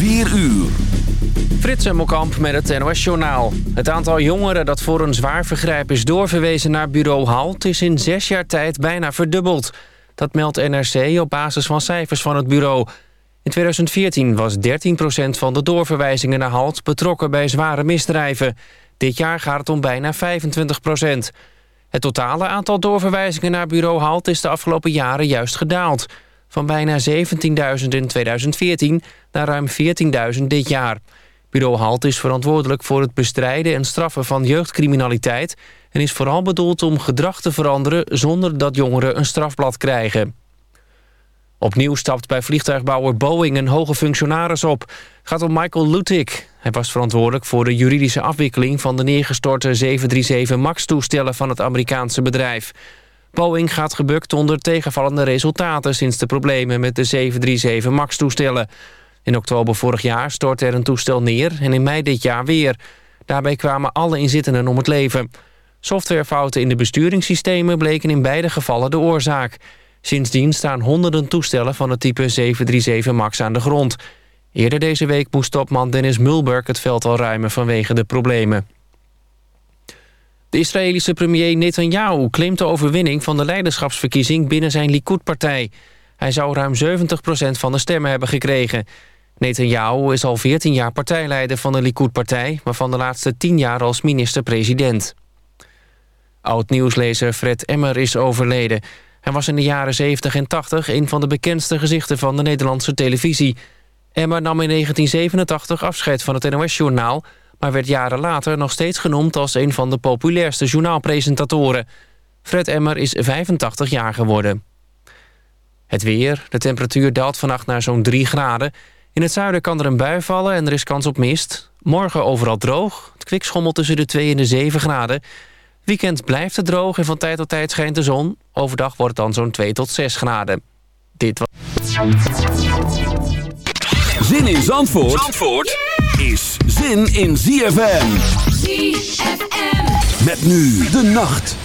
4 uur. Frits Hemmelkamp met het NOS Journaal. Het aantal jongeren dat voor een zwaar vergrijp is doorverwezen naar bureau HALT... is in zes jaar tijd bijna verdubbeld. Dat meldt NRC op basis van cijfers van het bureau. In 2014 was 13% van de doorverwijzingen naar HALT... betrokken bij zware misdrijven. Dit jaar gaat het om bijna 25% Het totale aantal doorverwijzingen naar bureau HALT... is de afgelopen jaren juist gedaald. Van bijna 17.000 in 2014 naar ruim 14.000 dit jaar. Bureau HALT is verantwoordelijk voor het bestrijden en straffen van jeugdcriminaliteit... en is vooral bedoeld om gedrag te veranderen zonder dat jongeren een strafblad krijgen. Opnieuw stapt bij vliegtuigbouwer Boeing een hoge functionaris op. Gaat om Michael Lutik. Hij was verantwoordelijk voor de juridische afwikkeling... van de neergestorte 737 MAX-toestellen van het Amerikaanse bedrijf. Boeing gaat gebukt onder tegenvallende resultaten... sinds de problemen met de 737 MAX-toestellen. In oktober vorig jaar stortte er een toestel neer en in mei dit jaar weer. Daarbij kwamen alle inzittenden om het leven. Softwarefouten in de besturingssystemen bleken in beide gevallen de oorzaak. Sindsdien staan honderden toestellen van het type 737 MAX aan de grond. Eerder deze week moest topman Dennis Mulberg het veld al ruimen vanwege de problemen. De Israëlische premier Netanyahu claimt de overwinning van de leiderschapsverkiezing binnen zijn Likud-partij. Hij zou ruim 70% van de stemmen hebben gekregen. Netanyahu is al 14 jaar partijleider van de Likud-partij... maar van de laatste 10 jaar als minister-president. Oud-nieuwslezer Fred Emmer is overleden. Hij was in de jaren 70 en 80 een van de bekendste gezichten van de Nederlandse televisie. Emmer nam in 1987 afscheid van het NOS-journaal... maar werd jaren later nog steeds genoemd als een van de populairste journaalpresentatoren. Fred Emmer is 85 jaar geworden. Het weer. De temperatuur daalt vannacht naar zo'n 3 graden. In het zuiden kan er een bui vallen en er is kans op mist. Morgen overal droog. Het kwik schommelt tussen de 2 en de 7 graden. Weekend blijft het droog en van tijd tot tijd schijnt de zon. Overdag wordt het dan zo'n 2 tot 6 graden. Dit was... Zin in Zandvoort, Zandvoort is zin in ZFM. ZFM. Met nu de nacht.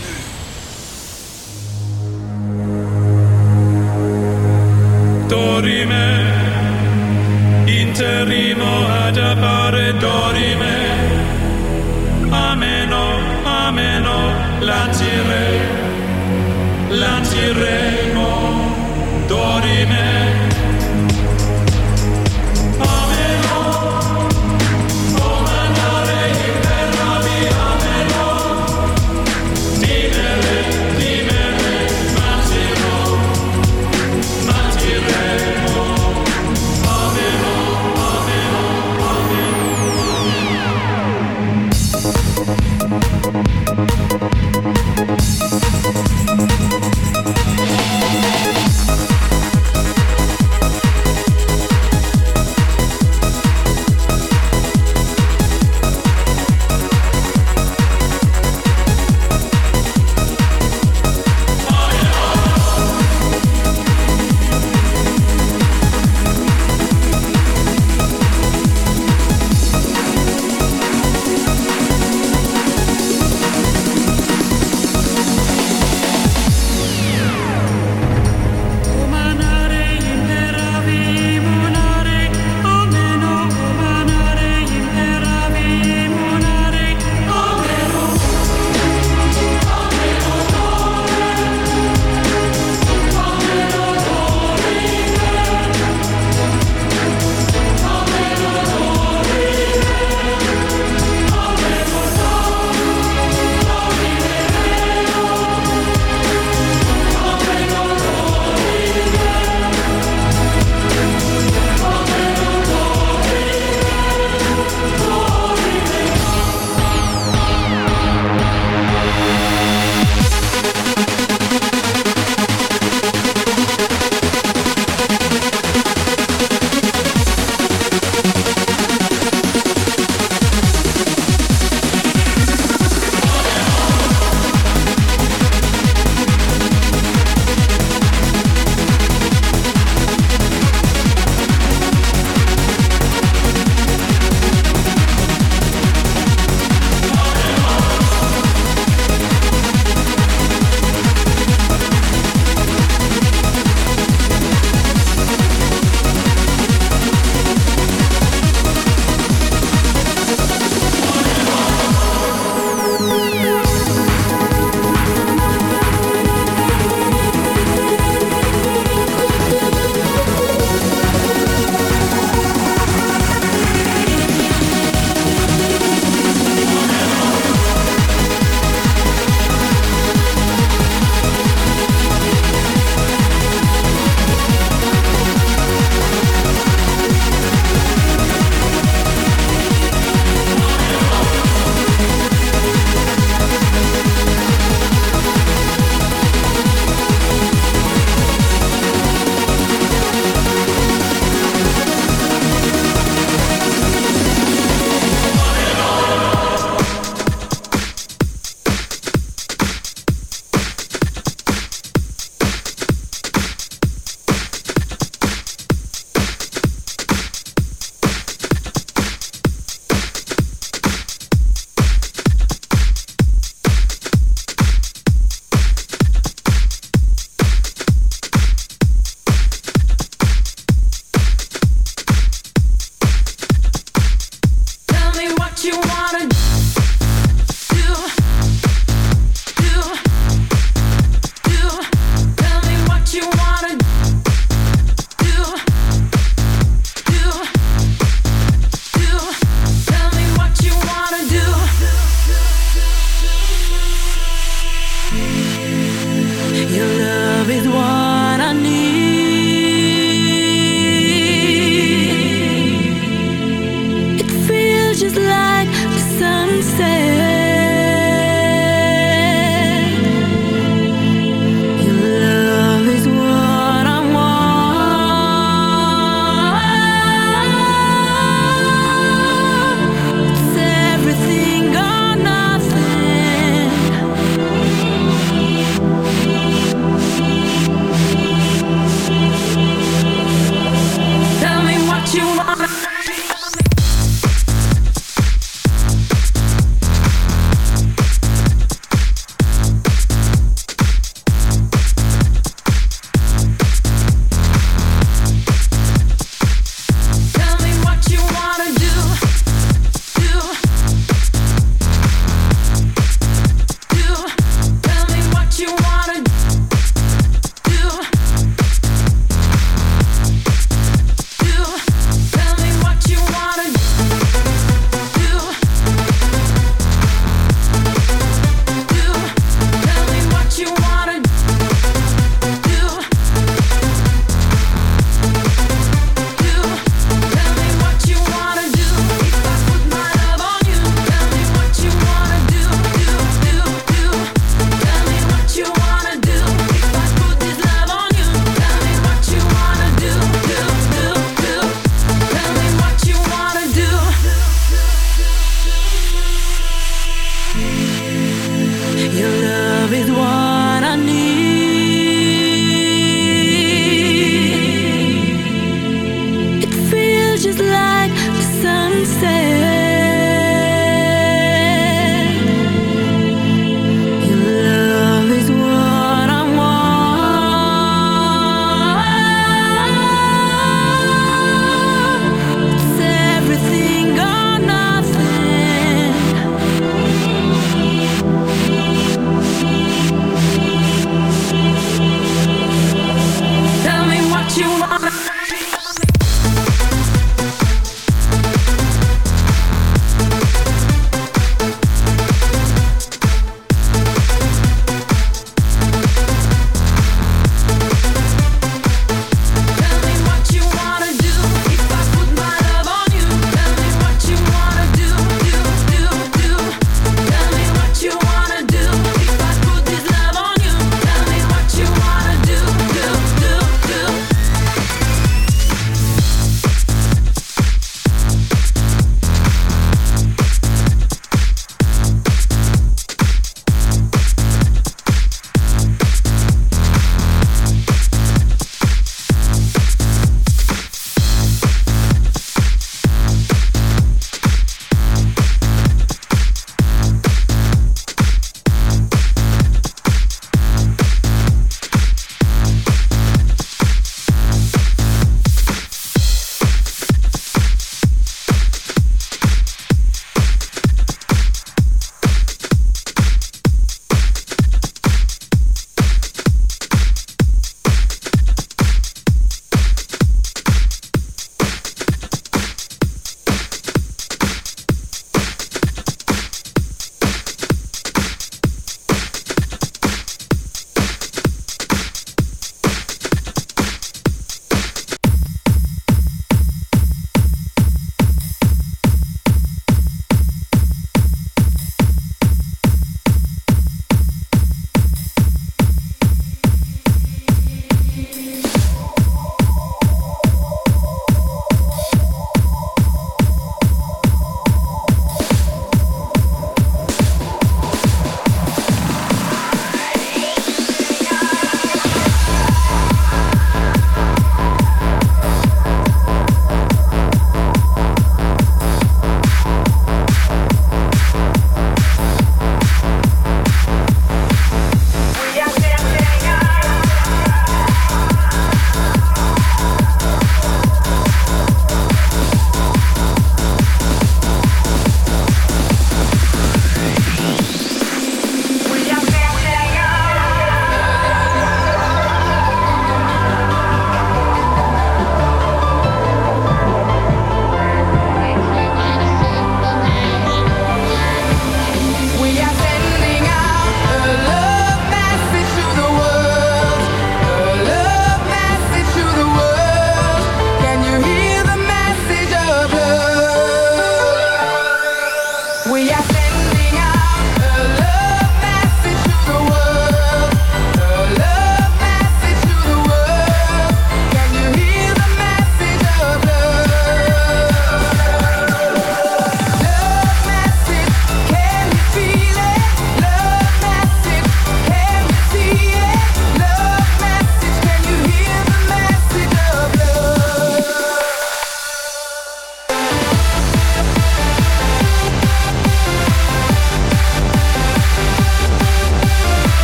Dorime, interimo ad appare dorime. Ameno, ameno, lancire, lanciremo, dorime.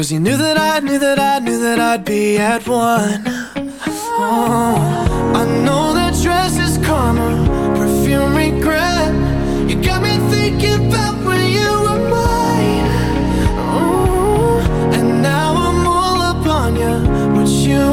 Cause you knew that I knew that I knew that I'd be at one. Oh, I know that dress is karma, perfume regret. You got me thinking about when you were mine. Oh, and now I'm all up on you. Would you